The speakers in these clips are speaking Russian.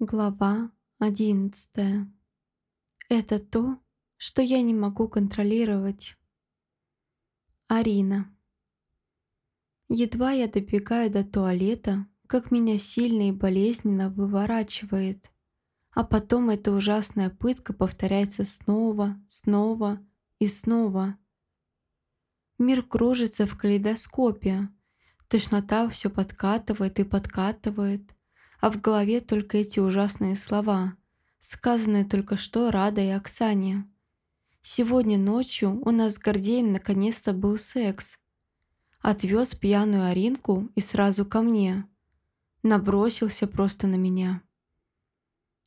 Глава одиннадцатая. Это то, что я не могу контролировать. Арина. Едва я добегаю до туалета, как меня сильно и болезненно выворачивает. А потом эта ужасная пытка повторяется снова, снова и снова. Мир кружится в калейдоскопе. Тошнота все подкатывает и подкатывает а в голове только эти ужасные слова, сказанные только что Радой и Оксане. Сегодня ночью у нас с Гордеем наконец-то был секс. Отвез пьяную Аринку и сразу ко мне. Набросился просто на меня.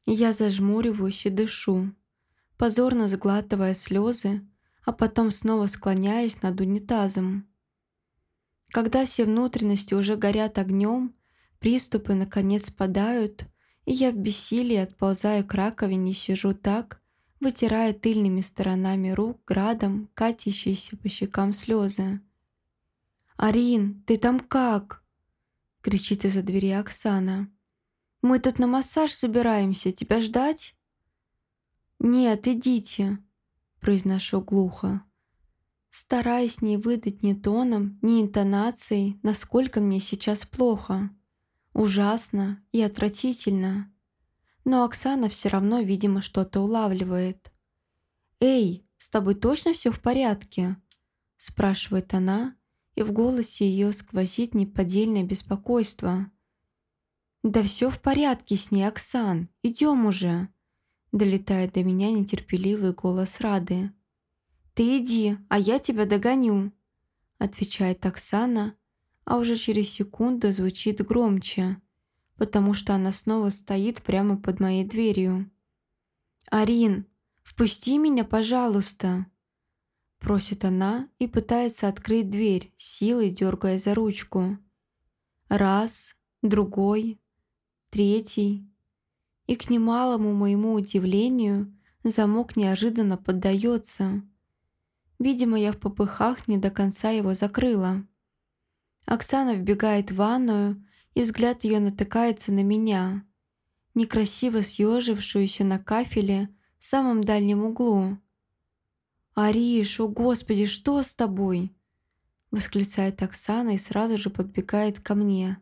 Я зажмуриваюсь и дышу, позорно сглатывая слезы, а потом снова склоняясь над унитазом. Когда все внутренности уже горят огнем, Приступы, наконец, спадают, и я в бессилии отползаю к раковине сижу так, вытирая тыльными сторонами рук градом катящиеся по щекам слезы. «Арин, ты там как?» — кричит из-за двери Оксана. «Мы тут на массаж собираемся, тебя ждать?» «Нет, идите», — произношу глухо, стараясь не выдать ни тоном, ни интонацией, насколько мне сейчас плохо. Ужасно и отвратительно. Но Оксана все равно, видимо, что-то улавливает. «Эй, с тобой точно все в порядке?» спрашивает она, и в голосе ее сквозит неподдельное беспокойство. «Да все в порядке с ней, Оксан, идем уже!» Долетает до меня нетерпеливый голос Рады. «Ты иди, а я тебя догоню», отвечает Оксана, а уже через секунду звучит громче, потому что она снова стоит прямо под моей дверью. «Арин, впусти меня, пожалуйста!» Просит она и пытается открыть дверь, силой дергая за ручку. Раз, другой, третий. И к немалому моему удивлению замок неожиданно поддается. Видимо, я в попыхах не до конца его закрыла. Оксана вбегает в ванную, и взгляд ее натыкается на меня, некрасиво съежившуюся на кафеле в самом дальнем углу. «Ариш, о господи, что с тобой?» восклицает Оксана и сразу же подбегает ко мне.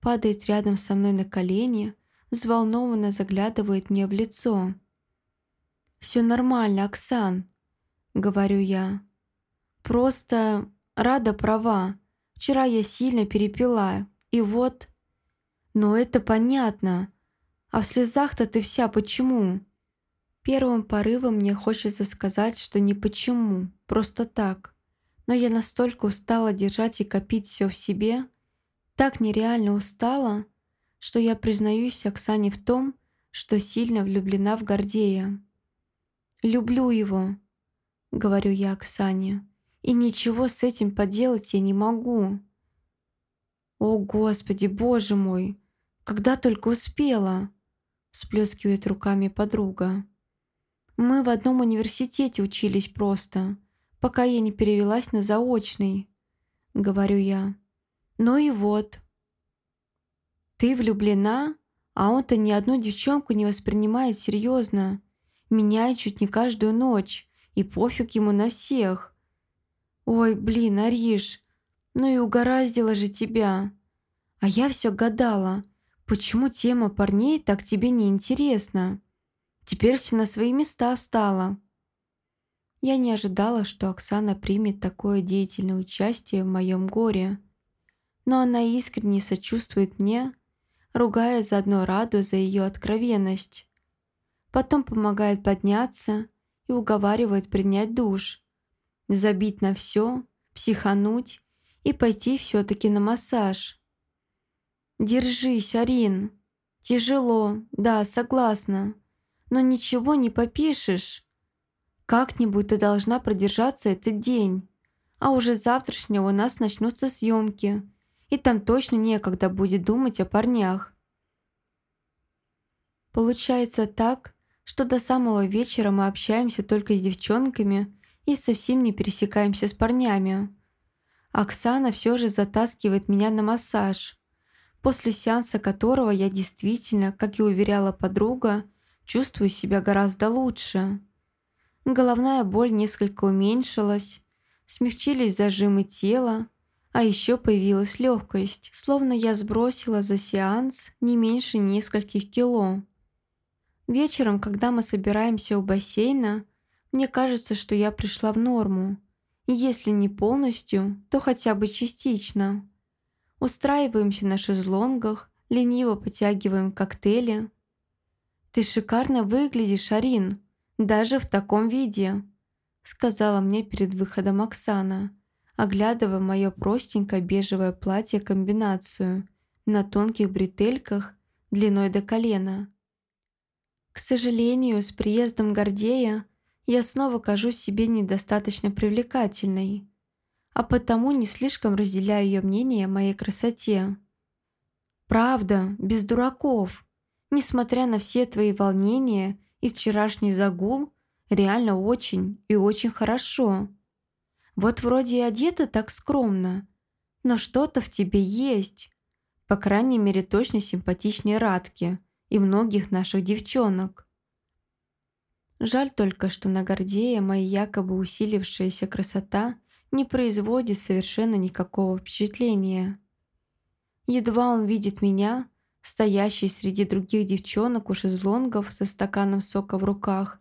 Падает рядом со мной на колени, взволнованно заглядывает мне в лицо. «Все нормально, Оксан», — говорю я. «Просто Рада права. Вчера я сильно перепила, и вот... Но это понятно. А в слезах-то ты вся почему? Первым порывом мне хочется сказать, что не почему, просто так. Но я настолько устала держать и копить все в себе, так нереально устала, что я признаюсь Оксане в том, что сильно влюблена в Гордея. «Люблю его», — говорю я Оксане и ничего с этим поделать я не могу. О, Господи, Боже мой, когда только успела, всплескивает руками подруга. Мы в одном университете учились просто, пока я не перевелась на заочный, говорю я. Ну и вот. Ты влюблена, а он-то ни одну девчонку не воспринимает серьезно. Меняет чуть не каждую ночь, и пофиг ему на всех. «Ой, блин, Ариш, ну и угораздило же тебя!» А я все гадала, почему тема парней так тебе не интересна? Теперь все на свои места встала. Я не ожидала, что Оксана примет такое деятельное участие в моем горе. Но она искренне сочувствует мне, ругая заодно Раду за ее откровенность. Потом помогает подняться и уговаривает принять душ забить на все, психануть и пойти все-таки на массаж. «Держись, Арин. Тяжело, да, согласна. Но ничего не попишешь. Как-нибудь ты должна продержаться этот день. А уже завтрашнего у нас начнутся съемки, и там точно некогда будет думать о парнях». Получается так, что до самого вечера мы общаемся только с девчонками и совсем не пересекаемся с парнями. Оксана все же затаскивает меня на массаж. после сеанса которого я действительно, как и уверяла подруга, чувствую себя гораздо лучше. Головная боль несколько уменьшилась, смягчились зажимы тела, а еще появилась легкость, словно я сбросила за сеанс не меньше нескольких кило. Вечером, когда мы собираемся у бассейна, мне кажется, что я пришла в норму. Если не полностью, то хотя бы частично. Устраиваемся на шезлонгах, лениво потягиваем коктейли. «Ты шикарно выглядишь, Арин, даже в таком виде», сказала мне перед выходом Оксана, оглядывая мое простенькое бежевое платье-комбинацию на тонких бретельках длиной до колена. К сожалению, с приездом Гордея я снова кажусь себе недостаточно привлекательной а потому не слишком разделяю ее мнение о моей красоте. Правда, без дураков. Несмотря на все твои волнения и вчерашний загул, реально очень и очень хорошо. Вот вроде и одета так скромно, но что-то в тебе есть. По крайней мере, точно симпатичнее Радки и многих наших девчонок. Жаль только, что на Гордея моя якобы усилившаяся красота не производит совершенно никакого впечатления. Едва он видит меня, стоящий среди других девчонок у шезлонгов со стаканом сока в руках,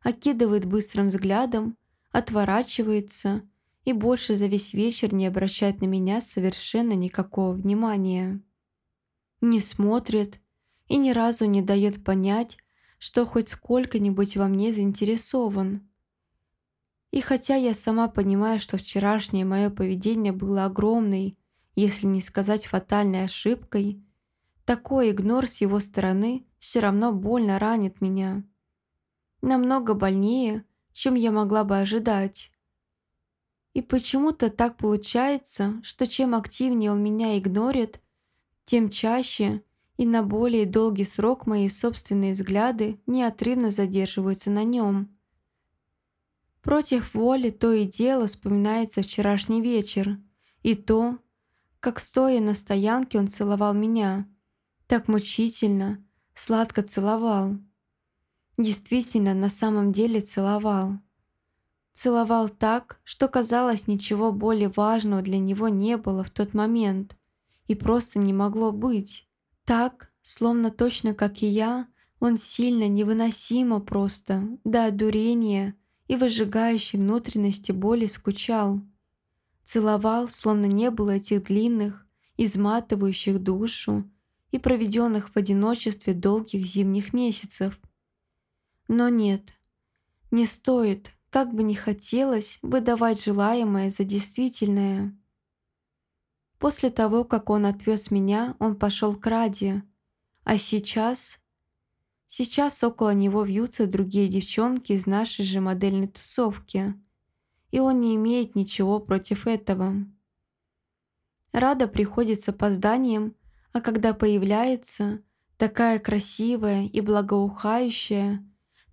окидывает быстрым взглядом, отворачивается и больше за весь вечер не обращает на меня совершенно никакого внимания. Не смотрит и ни разу не дает понять, что хоть сколько-нибудь во мне заинтересован. И хотя я сама понимаю, что вчерашнее мое поведение было огромной, если не сказать фатальной ошибкой, такой игнор с его стороны все равно больно ранит меня. Намного больнее, чем я могла бы ожидать. И почему-то так получается, что чем активнее он меня игнорит, тем чаще и на более долгий срок мои собственные взгляды неотрывно задерживаются на нем. Против воли то и дело вспоминается вчерашний вечер и то, как стоя на стоянке он целовал меня. Так мучительно, сладко целовал. Действительно, на самом деле целовал. Целовал так, что казалось, ничего более важного для него не было в тот момент и просто не могло быть. Так, словно точно как и я, он сильно, невыносимо просто, до одурения, и выжигающей внутренности боли скучал. Целовал, словно не было этих длинных, изматывающих душу и проведенных в одиночестве долгих зимних месяцев. Но нет, не стоит, как бы ни хотелось, выдавать желаемое за действительное. После того, как он отвез меня, он пошел к Раде, а сейчас Сейчас около него вьются другие девчонки из нашей же модельной тусовки, и он не имеет ничего против этого. Рада приходит с опозданием, а когда появляется, такая красивая и благоухающая,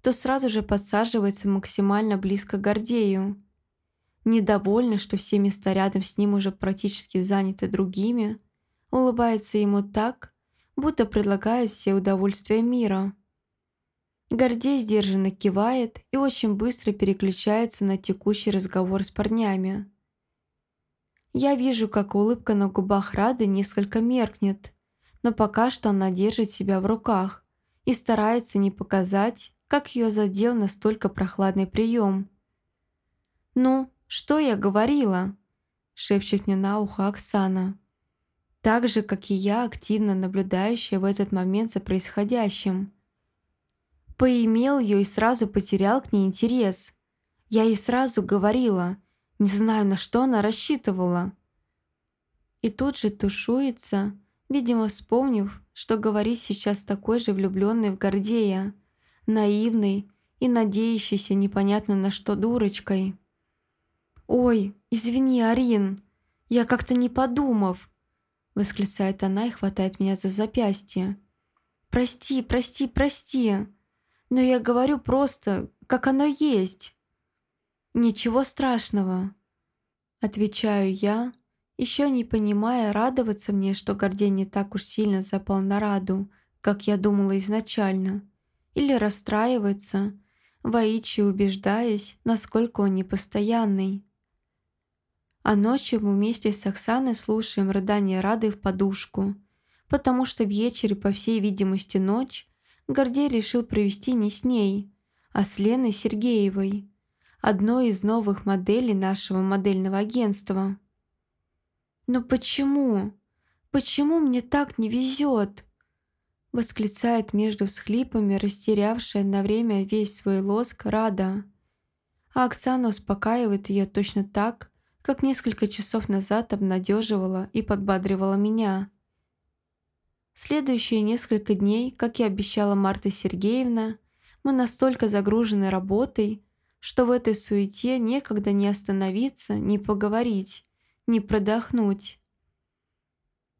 то сразу же подсаживается максимально близко к Гордею. Недовольна, что все места рядом с ним уже практически заняты другими, улыбается ему так, будто предлагает все удовольствия мира. Гордей сдержанно кивает и очень быстро переключается на текущий разговор с парнями. Я вижу, как улыбка на губах Рады несколько меркнет, но пока что она держит себя в руках и старается не показать, как ее задел настолько прохладный прием. «Ну, что я говорила?» – шепчет мне на ухо Оксана. Так же, как и я, активно наблюдающая в этот момент за происходящим – поимел ее и сразу потерял к ней интерес. Я ей сразу говорила, не знаю, на что она рассчитывала. И тут же тушуется, видимо, вспомнив, что говорит сейчас такой же влюбленный в Гордея, наивный и надеющийся непонятно на что дурочкой. «Ой, извини, Арин, я как-то не подумав», восклицает она и хватает меня за запястье. «Прости, прости, прости!» Но я говорю просто, как оно есть. Ничего страшного. Отвечаю я еще не понимая, радоваться мне, что Гордей не так уж сильно запал на Раду, как я думала изначально, или расстраиваться, воичи убеждаясь, насколько он непостоянный. А ночью мы вместе с Оксаной слушаем рыдания Рады в подушку, потому что вечер и, по всей видимости, ночь Гордей решил провести не с ней, а с Леной Сергеевой, одной из новых моделей нашего модельного агентства. «Но почему? Почему мне так не везет?» восклицает между всхлипами растерявшая на время весь свой лоск Рада. А Оксана успокаивает ее точно так, как несколько часов назад обнадеживала и подбадривала меня. Следующие несколько дней, как и обещала Марта Сергеевна, мы настолько загружены работой, что в этой суете некогда не остановиться, не поговорить, не продохнуть.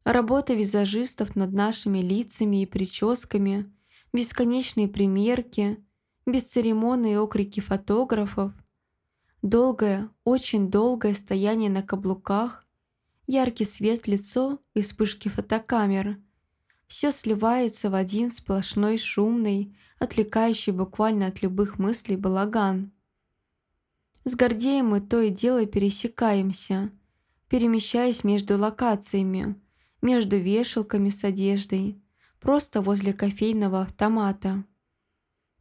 Работа визажистов над нашими лицами и прическами, бесконечные примерки, бесцеремонные окрики фотографов, долгое, очень долгое стояние на каблуках, яркий свет лицо и вспышки фотокамер. Все сливается в один сплошной шумный, отвлекающий буквально от любых мыслей балаган. С Гордеем мы то и дело пересекаемся, перемещаясь между локациями, между вешалками с одеждой, просто возле кофейного автомата.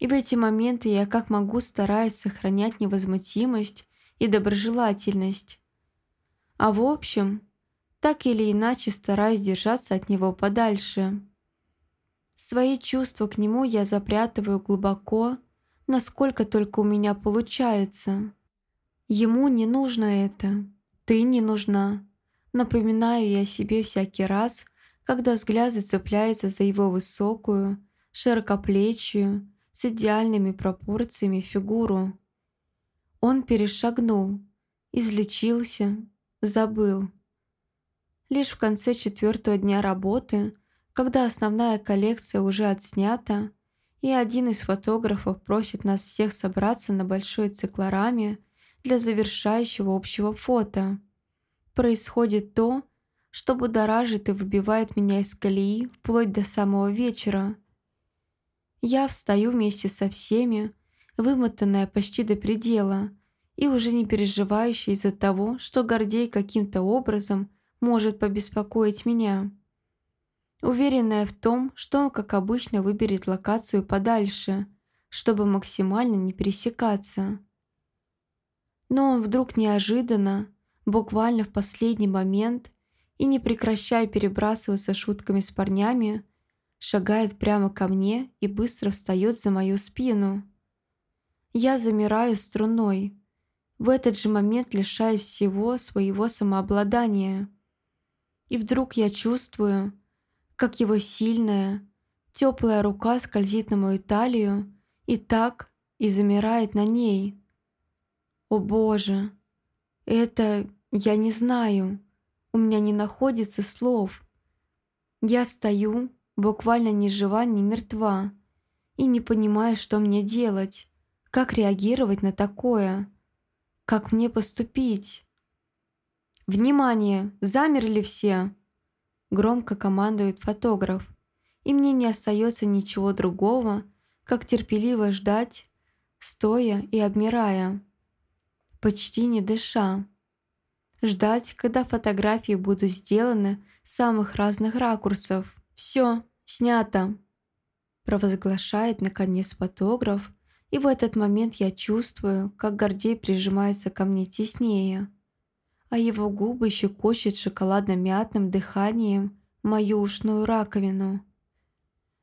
И в эти моменты я как могу стараюсь сохранять невозмутимость и доброжелательность. А в общем, так или иначе стараюсь держаться от него подальше. Свои чувства к нему я запрятываю глубоко, насколько только у меня получается. Ему не нужно это, ты не нужна. Напоминаю я себе всякий раз, когда взгляд зацепляется за его высокую, широкоплечью, с идеальными пропорциями фигуру. Он перешагнул, излечился, забыл. Лишь в конце четвертого дня работы, когда основная коллекция уже отснята, и один из фотографов просит нас всех собраться на большой циклораме для завершающего общего фото – происходит то, что будоражит и выбивает меня из колеи вплоть до самого вечера. Я встаю вместе со всеми, вымотанная почти до предела, и уже не переживающая из-за того, что Гордей каким-то образом может побеспокоить меня. Уверенная в том, что он, как обычно, выберет локацию подальше, чтобы максимально не пересекаться. Но он вдруг неожиданно, буквально в последний момент и, не прекращая перебрасываться шутками с парнями, шагает прямо ко мне и быстро встает за мою спину. Я замираю струной, в этот же момент лишаюсь всего своего самообладания. И вдруг я чувствую, как его сильная, теплая рука скользит на мою талию и так и замирает на ней. О боже! Это я не знаю. У меня не находится слов. Я стою, буквально ни жива, ни мертва, и не понимаю, что мне делать, как реагировать на такое, как мне поступить. «Внимание! Замерли все!» Громко командует фотограф, и мне не остается ничего другого, как терпеливо ждать, стоя и обмирая почти не дыша. Ждать, когда фотографии будут сделаны с самых разных ракурсов. «Все, снято!» Провозглашает, наконец, фотограф, и в этот момент я чувствую, как Гордей прижимается ко мне теснее, а его губы щекочет шоколадно-мятным дыханием мою ушную раковину.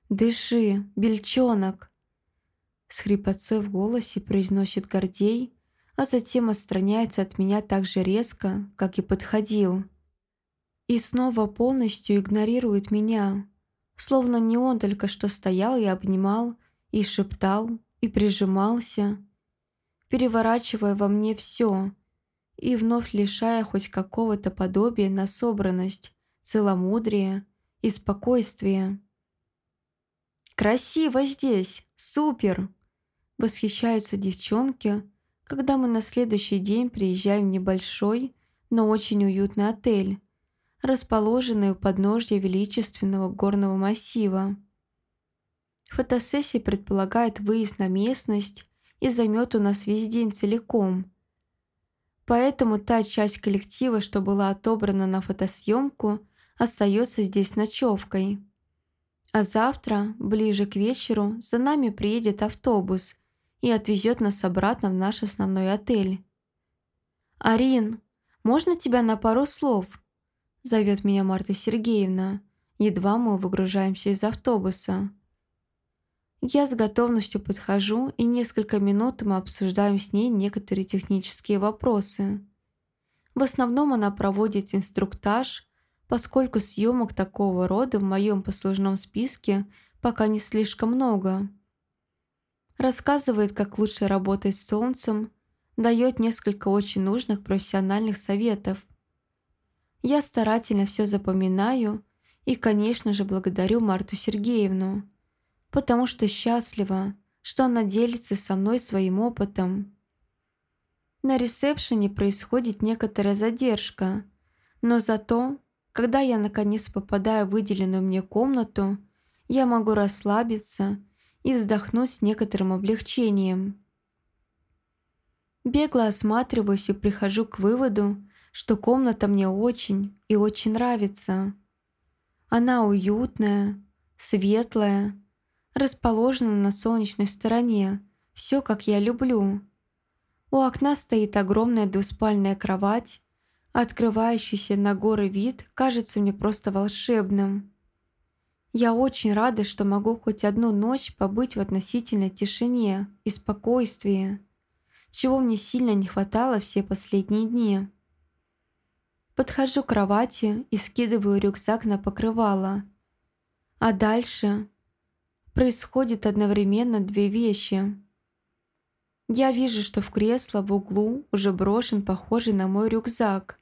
«Дыши, бельчонок!» С хрипотцой в голосе произносит Гордей, а затем отстраняется от меня так же резко, как и подходил. И снова полностью игнорирует меня, словно не он только что стоял и обнимал, и шептал, и прижимался, переворачивая во мне все и вновь лишая хоть какого-то подобия на собранность, целомудрие и спокойствие. «Красиво здесь! Супер!» Восхищаются девчонки, когда мы на следующий день приезжаем в небольшой, но очень уютный отель, расположенной у подножья величественного горного массива. Фотосессия предполагает выезд на местность и займет у нас весь день целиком. Поэтому та часть коллектива, что была отобрана на фотосъемку, остается здесь ночевкой. А завтра, ближе к вечеру, за нами приедет автобус и отвезет нас обратно в наш основной отель. «Арин, можно тебя на пару слов?» – зовет меня Марта Сергеевна. Едва мы выгружаемся из автобуса. Я с готовностью подхожу, и несколько минут мы обсуждаем с ней некоторые технические вопросы. В основном она проводит инструктаж, поскольку съемок такого рода в моем послужном списке пока не слишком много. Рассказывает, как лучше работать с солнцем, дает несколько очень нужных профессиональных советов. Я старательно все запоминаю и, конечно же, благодарю Марту Сергеевну потому что счастлива, что она делится со мной своим опытом. На ресепшене происходит некоторая задержка, но зато, когда я наконец попадаю в выделенную мне комнату, я могу расслабиться и вздохнуть с некоторым облегчением. Бегло осматриваюсь и прихожу к выводу, что комната мне очень и очень нравится. Она уютная, светлая, расположена на солнечной стороне. Все, как я люблю. У окна стоит огромная двуспальная кровать. Открывающийся на горы вид кажется мне просто волшебным. Я очень рада, что могу хоть одну ночь побыть в относительной тишине и спокойствии, чего мне сильно не хватало все последние дни. Подхожу к кровати и скидываю рюкзак на покрывало. А дальше происходит одновременно две вещи. Я вижу, что в кресло в углу уже брошен похожий на мой рюкзак.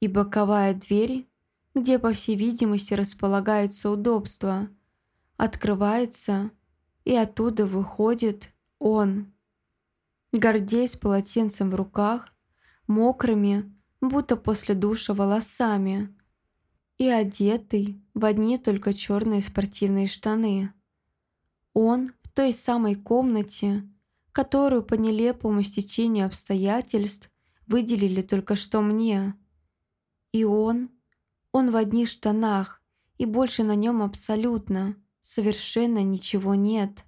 И боковая дверь, где, по всей видимости, располагаются удобства, открывается, и оттуда выходит он. Гордей с полотенцем в руках, мокрыми, будто после душа волосами, и одетый в одни только черные спортивные штаны. Он в той самой комнате, которую по нелепому стечению обстоятельств выделили только что мне. И он, он в одних штанах, и больше на нем абсолютно, совершенно ничего нет.